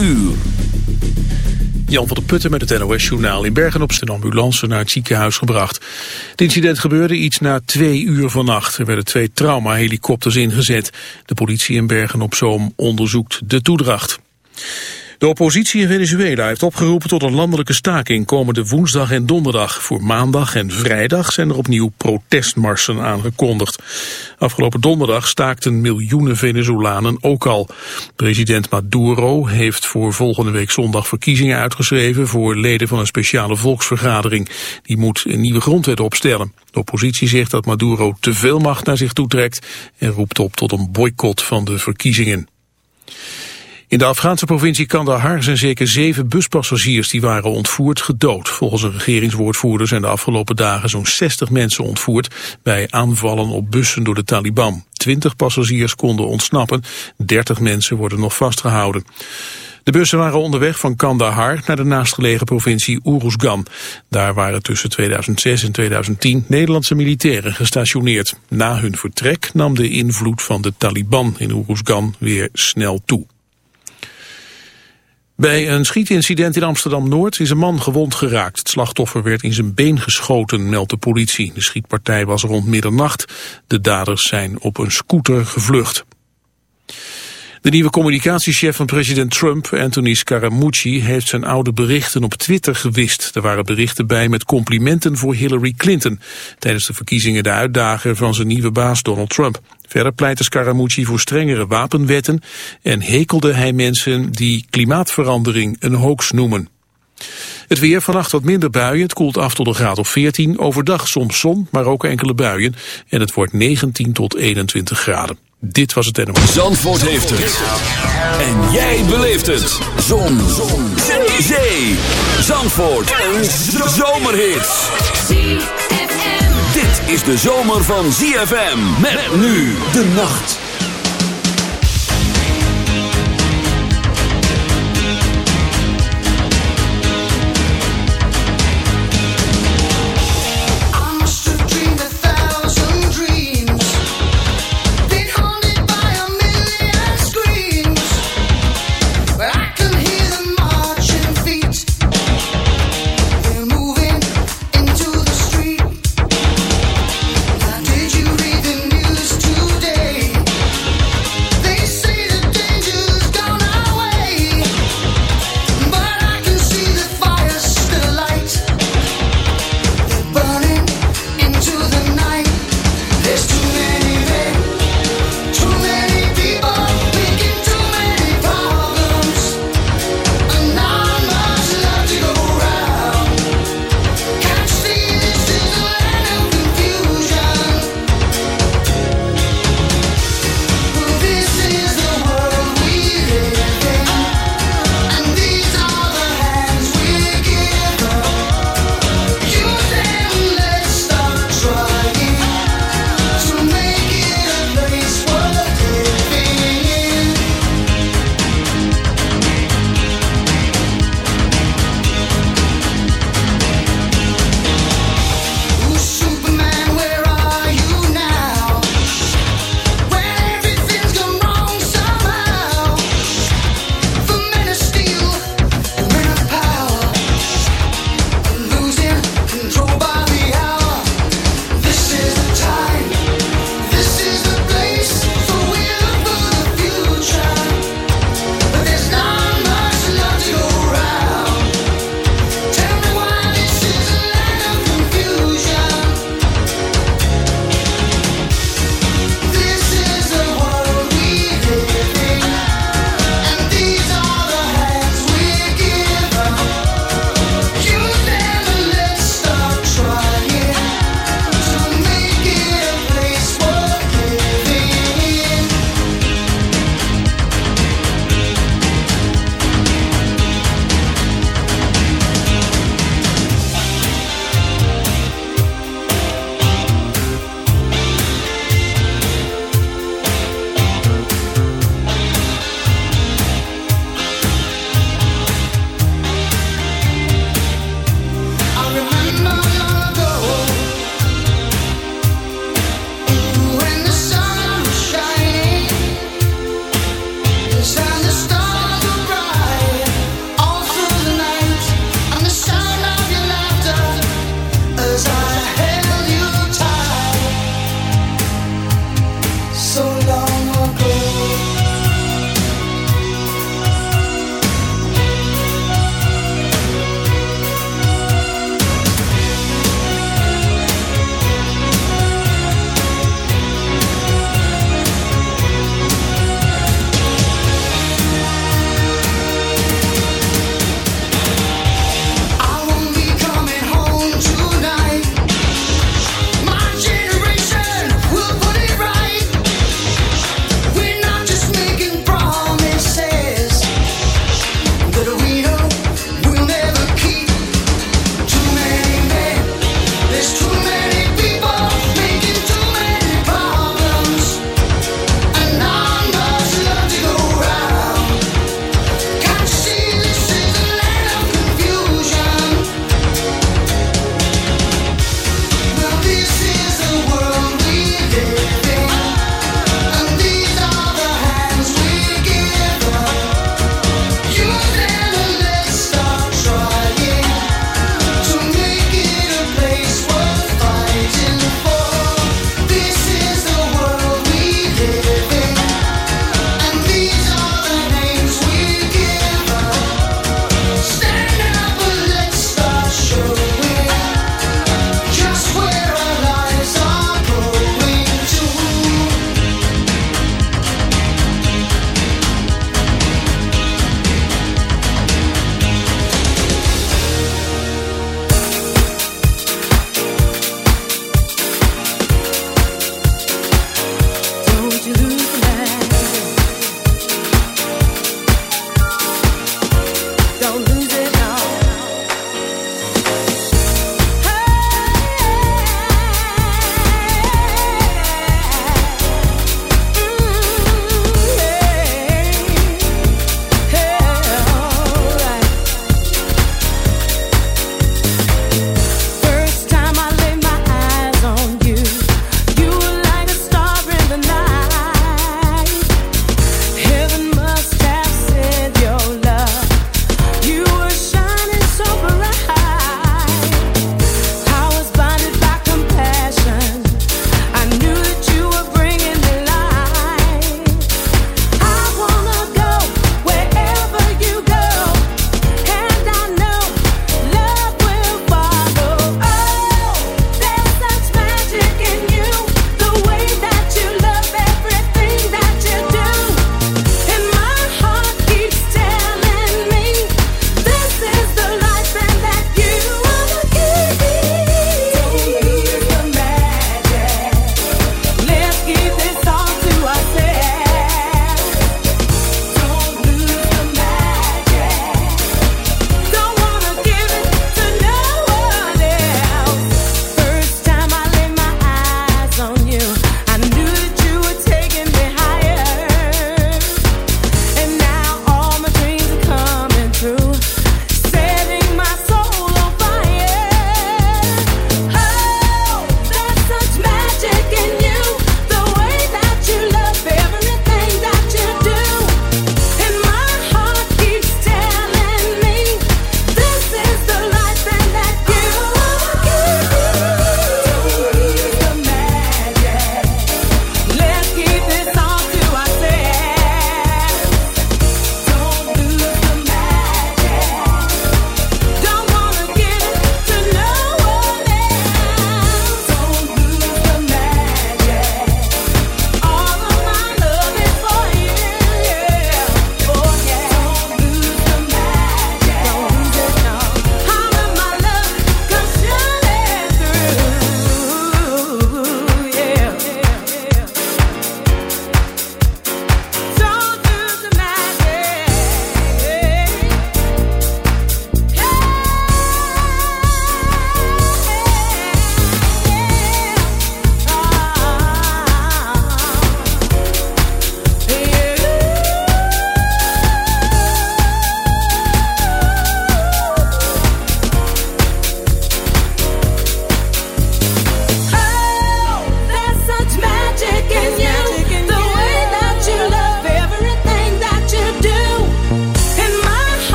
Uur. Jan van der Putten met het NOS-journaal in Bergen op zijn ambulance naar het ziekenhuis gebracht. Het incident gebeurde iets na twee uur vannacht. Er werden twee traumahelikopters ingezet. De politie in Bergen op Zoom onderzoekt de toedracht. De oppositie in Venezuela heeft opgeroepen tot een landelijke staking komende woensdag en donderdag. Voor maandag en vrijdag zijn er opnieuw protestmarsen aangekondigd. Afgelopen donderdag staakten miljoenen Venezolanen ook al. President Maduro heeft voor volgende week zondag verkiezingen uitgeschreven voor leden van een speciale volksvergadering. Die moet een nieuwe grondwet opstellen. De oppositie zegt dat Maduro te veel macht naar zich toetrekt en roept op tot een boycott van de verkiezingen. In de Afghaanse provincie Kandahar zijn zeker zeven buspassagiers die waren ontvoerd gedood. Volgens een regeringswoordvoerder zijn de afgelopen dagen zo'n 60 mensen ontvoerd bij aanvallen op bussen door de Taliban. 20 passagiers konden ontsnappen, 30 mensen worden nog vastgehouden. De bussen waren onderweg van Kandahar naar de naastgelegen provincie Uruzgan. Daar waren tussen 2006 en 2010 Nederlandse militairen gestationeerd. Na hun vertrek nam de invloed van de Taliban in Uruzgan weer snel toe. Bij een schietincident in Amsterdam-Noord is een man gewond geraakt. Het slachtoffer werd in zijn been geschoten, meldt de politie. De schietpartij was rond middernacht. De daders zijn op een scooter gevlucht. De nieuwe communicatiechef van president Trump, Anthony Scaramucci, heeft zijn oude berichten op Twitter gewist. Er waren berichten bij met complimenten voor Hillary Clinton. Tijdens de verkiezingen de uitdager van zijn nieuwe baas Donald Trump. Verder pleitte Scaramucci voor strengere wapenwetten en hekelde hij mensen die klimaatverandering een hoax noemen. Het weer vannacht wat minder buien, het koelt af tot een graad of 14. Overdag soms zon, maar ook enkele buien. En het wordt 19 tot 21 graden. Dit was het NOS. Zandvoort heeft het. En jij beleeft het. Zon. zon. Zee. Zee. Zandvoort. Een zomerhit. Dit is de zomer van ZFM. Met nu de nacht.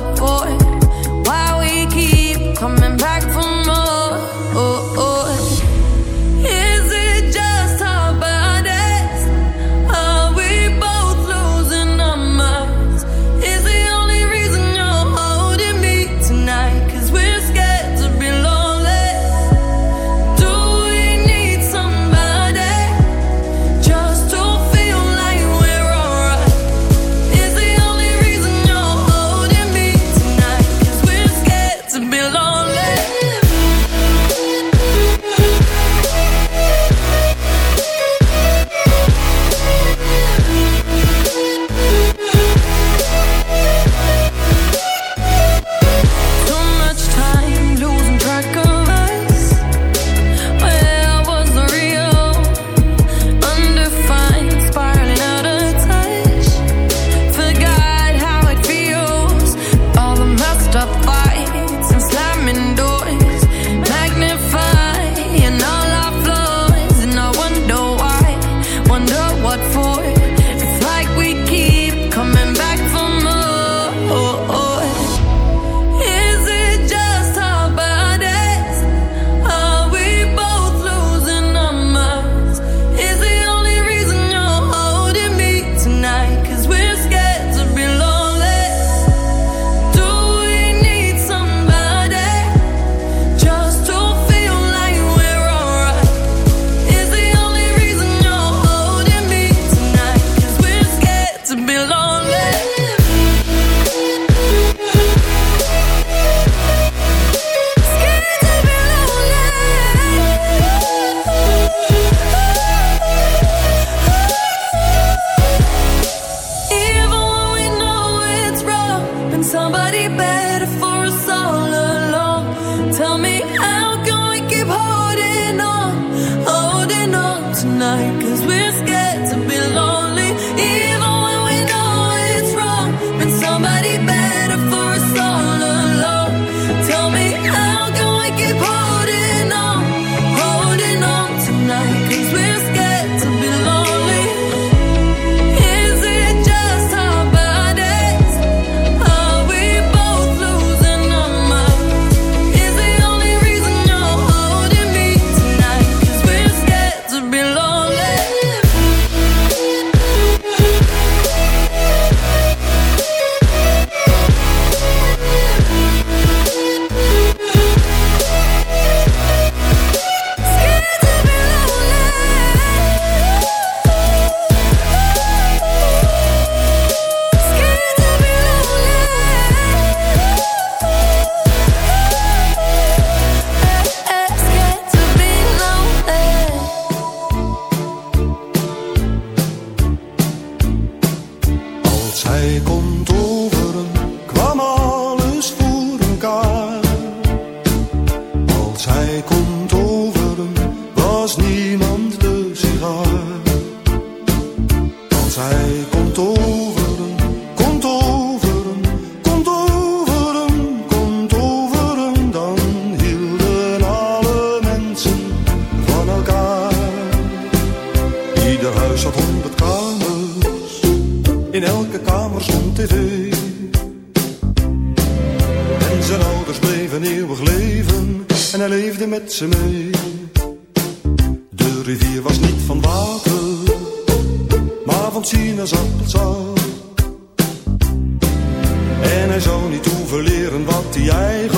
what for? Zijn ouders bleven eeuwig leven en hij leefde met ze mee. De rivier was niet van water, maar van sinaasappelsap. En hij zou niet hoeven leren wat hij eigen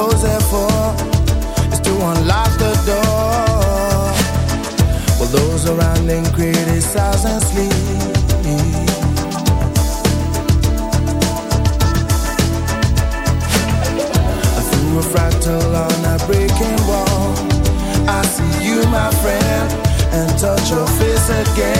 goes there for is to unlock the door. While those around them criticize and sleep. Through a fractal on a breaking wall, I see you, my friend, and touch your face again.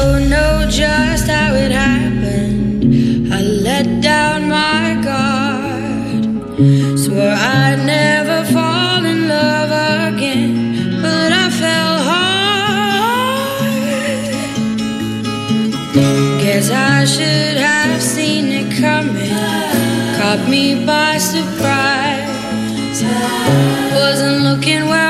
don't know just how it happened. I let down my guard. Swore I'd never fall in love again, but I fell hard. Guess I should have seen it coming. Caught me by surprise. Wasn't looking where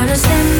gonna send